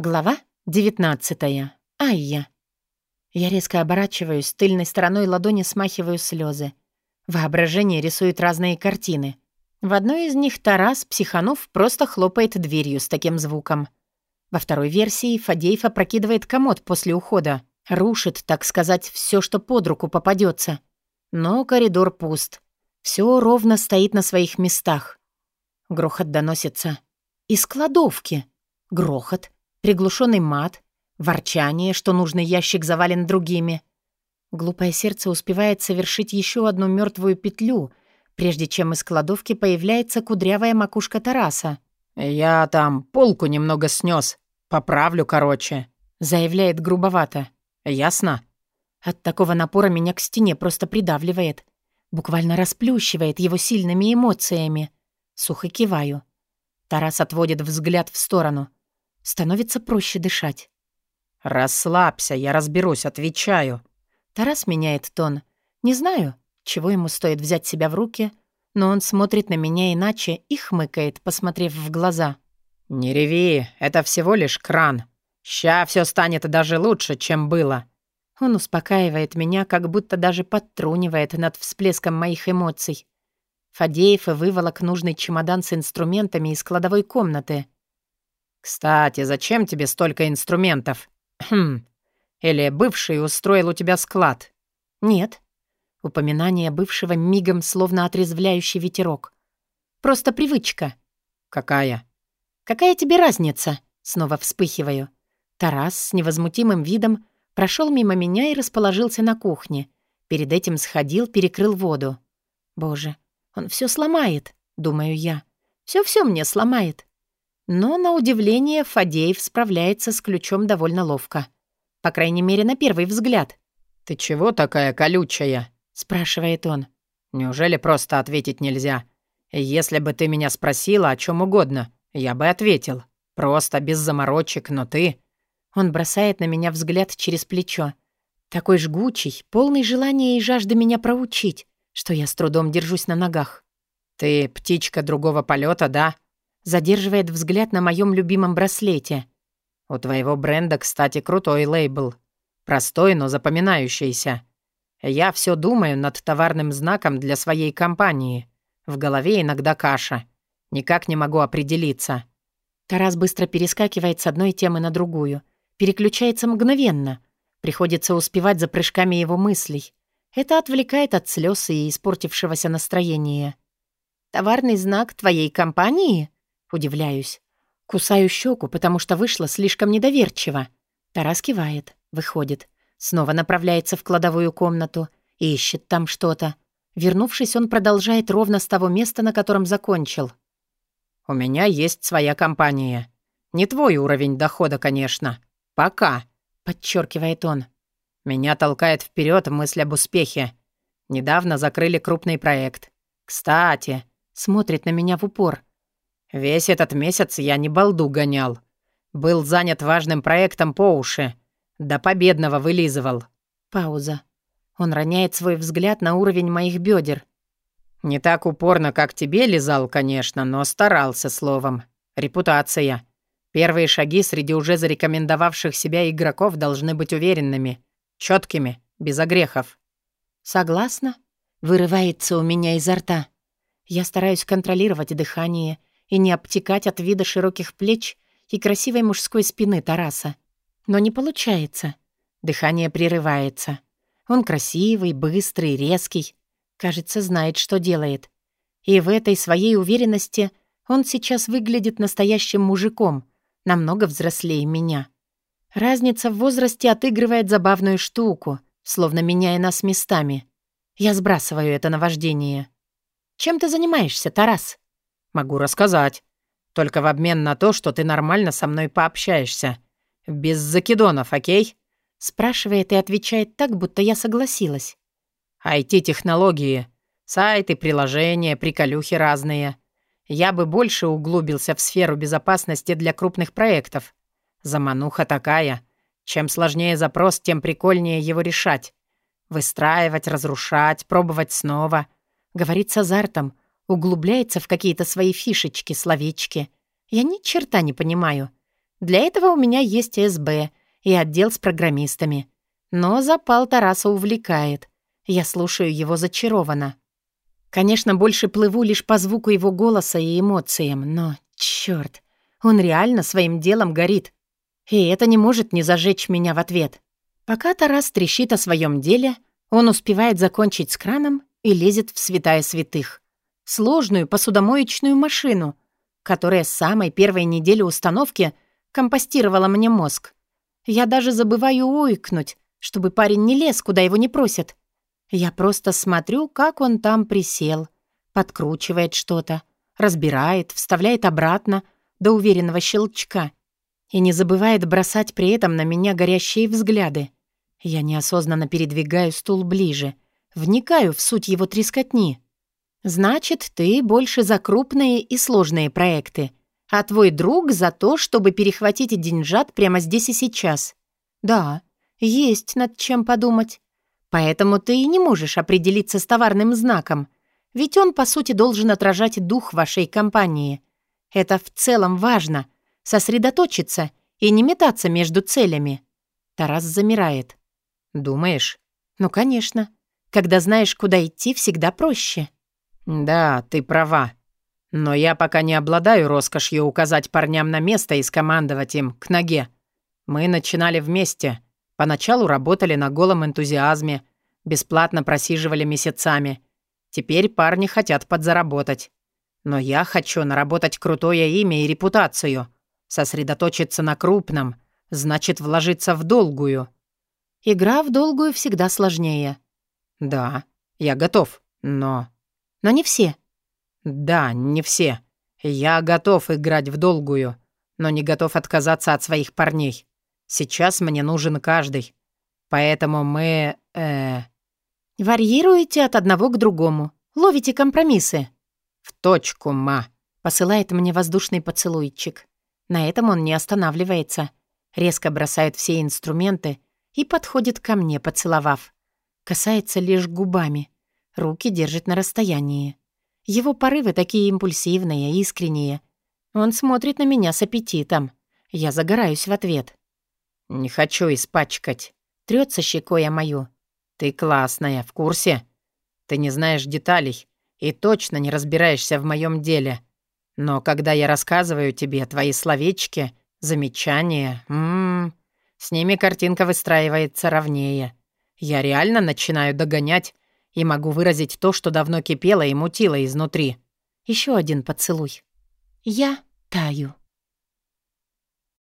Глава 19. Айя. Я резко оборачиваюсь, тыльной стороной ладони смахиваю слезы. Воображение рисует разные картины. В одной из них Тарас, психанув, просто хлопает дверью с таким звуком. Во второй версии Фадеев опрокидывает комод после ухода. Рушит, так сказать, все, что под руку попадется. Но коридор пуст. Все ровно стоит на своих местах. Грохот доносится. Из кладовки. Грохот — Приглушенный мат, ворчание, что нужный ящик завален другими. Глупое сердце успевает совершить еще одну мертвую петлю, прежде чем из кладовки появляется кудрявая макушка Тараса. «Я там полку немного снес. Поправлю, короче», — заявляет грубовато. «Ясно?» От такого напора меня к стене просто придавливает. Буквально расплющивает его сильными эмоциями. Сухо киваю. Тарас отводит взгляд в сторону. Становится проще дышать. «Расслабься, я разберусь, отвечаю». Тарас меняет тон. Не знаю, чего ему стоит взять себя в руки, но он смотрит на меня иначе и хмыкает, посмотрев в глаза. «Не реви, это всего лишь кран. Ща все станет даже лучше, чем было». Он успокаивает меня, как будто даже подтрунивает над всплеском моих эмоций. Фадеев выволок нужный чемодан с инструментами из кладовой комнаты — «Кстати, зачем тебе столько инструментов? Хм. Или бывший устроил у тебя склад?» «Нет». Упоминание бывшего мигом словно отрезвляющий ветерок. «Просто привычка». «Какая?» «Какая тебе разница?» Снова вспыхиваю. Тарас с невозмутимым видом прошел мимо меня и расположился на кухне. Перед этим сходил, перекрыл воду. «Боже, он все сломает», — думаю я. Все-все мне сломает. Но, на удивление, Фадеев справляется с ключом довольно ловко. По крайней мере, на первый взгляд. «Ты чего такая колючая?» — спрашивает он. «Неужели просто ответить нельзя? Если бы ты меня спросила о чем угодно, я бы ответил. Просто, без заморочек, но ты...» Он бросает на меня взгляд через плечо. Такой жгучий, полный желания и жажды меня проучить, что я с трудом держусь на ногах. «Ты птичка другого полета, да?» Задерживает взгляд на моем любимом браслете. «У твоего бренда, кстати, крутой лейбл. Простой, но запоминающийся. Я все думаю над товарным знаком для своей компании. В голове иногда каша. Никак не могу определиться». Тарас быстро перескакивает с одной темы на другую. Переключается мгновенно. Приходится успевать за прыжками его мыслей. Это отвлекает от слез и испортившегося настроения. «Товарный знак твоей компании?» Удивляюсь. Кусаю щеку, потому что вышла слишком недоверчиво. Тарас кивает, выходит. Снова направляется в кладовую комнату. Ищет там что-то. Вернувшись, он продолжает ровно с того места, на котором закончил. «У меня есть своя компания. Не твой уровень дохода, конечно. Пока», — подчеркивает он. «Меня толкает вперед мысль об успехе. Недавно закрыли крупный проект. Кстати, смотрит на меня в упор. Весь этот месяц я не балду гонял. Был занят важным проектом по уши. До победного вылизывал. Пауза. Он роняет свой взгляд на уровень моих бедер. Не так упорно, как тебе лизал, конечно, но старался словом. Репутация. Первые шаги среди уже зарекомендовавших себя игроков должны быть уверенными, четкими, без огрехов. Согласна? Вырывается у меня изо рта. Я стараюсь контролировать дыхание и не обтекать от вида широких плеч и красивой мужской спины Тараса. Но не получается. Дыхание прерывается. Он красивый, быстрый, резкий. Кажется, знает, что делает. И в этой своей уверенности он сейчас выглядит настоящим мужиком, намного взрослее меня. Разница в возрасте отыгрывает забавную штуку, словно меняя нас местами. Я сбрасываю это наваждение. «Чем ты занимаешься, Тарас?» Могу рассказать. Только в обмен на то, что ты нормально со мной пообщаешься. Без закидонов, окей?» Спрашивает и отвечает так, будто я согласилась. IT-технологии. Сайты, приложения, приколюхи разные. Я бы больше углубился в сферу безопасности для крупных проектов. Замануха такая. Чем сложнее запрос, тем прикольнее его решать. Выстраивать, разрушать, пробовать снова. Говорит с азартом — углубляется в какие-то свои фишечки, словечки. Я ни черта не понимаю. Для этого у меня есть СБ и отдел с программистами. Но запал Тараса увлекает. Я слушаю его зачарованно. Конечно, больше плыву лишь по звуку его голоса и эмоциям, но, чёрт, он реально своим делом горит. И это не может не зажечь меня в ответ. Пока Тарас трещит о своем деле, он успевает закончить с краном и лезет в святая святых. Сложную посудомоечную машину, которая с самой первой недели установки компостировала мне мозг. Я даже забываю уикнуть, чтобы парень не лез, куда его не просят. Я просто смотрю, как он там присел, подкручивает что-то, разбирает, вставляет обратно до уверенного щелчка и не забывает бросать при этом на меня горящие взгляды. Я неосознанно передвигаю стул ближе, вникаю в суть его трескотни. «Значит, ты больше за крупные и сложные проекты, а твой друг за то, чтобы перехватить деньжат прямо здесь и сейчас. Да, есть над чем подумать. Поэтому ты и не можешь определиться с товарным знаком, ведь он, по сути, должен отражать дух вашей компании. Это в целом важно — сосредоточиться и не метаться между целями. Тарас замирает. «Думаешь?» «Ну, конечно. Когда знаешь, куда идти, всегда проще». «Да, ты права. Но я пока не обладаю роскошью указать парням на место и скомандовать им к ноге. Мы начинали вместе, Поначалу работали на голом энтузиазме, бесплатно просиживали месяцами. Теперь парни хотят подзаработать. Но я хочу наработать крутое имя и репутацию. Сосредоточиться на крупном, значит вложиться в долгую. Игра в долгую всегда сложнее. Да, я готов, но... Но не все. Да, не все. Я готов играть в долгую, но не готов отказаться от своих парней. Сейчас мне нужен каждый. Поэтому мы... Э... Варьируете от одного к другому. Ловите компромиссы. В точку, ма. Посылает мне воздушный поцелуйчик. На этом он не останавливается. Резко бросает все инструменты и подходит ко мне, поцеловав. Касается лишь губами. Руки держит на расстоянии. Его порывы такие импульсивные, искренние. Он смотрит на меня с аппетитом. Я загораюсь в ответ. «Не хочу испачкать», — трется щекой о мою. «Ты классная, в курсе? Ты не знаешь деталей и точно не разбираешься в моем деле. Но когда я рассказываю тебе твои словечки, замечания, м -м, с ними картинка выстраивается ровнее. Я реально начинаю догонять и могу выразить то, что давно кипело и мутило изнутри». Еще один поцелуй. Я таю.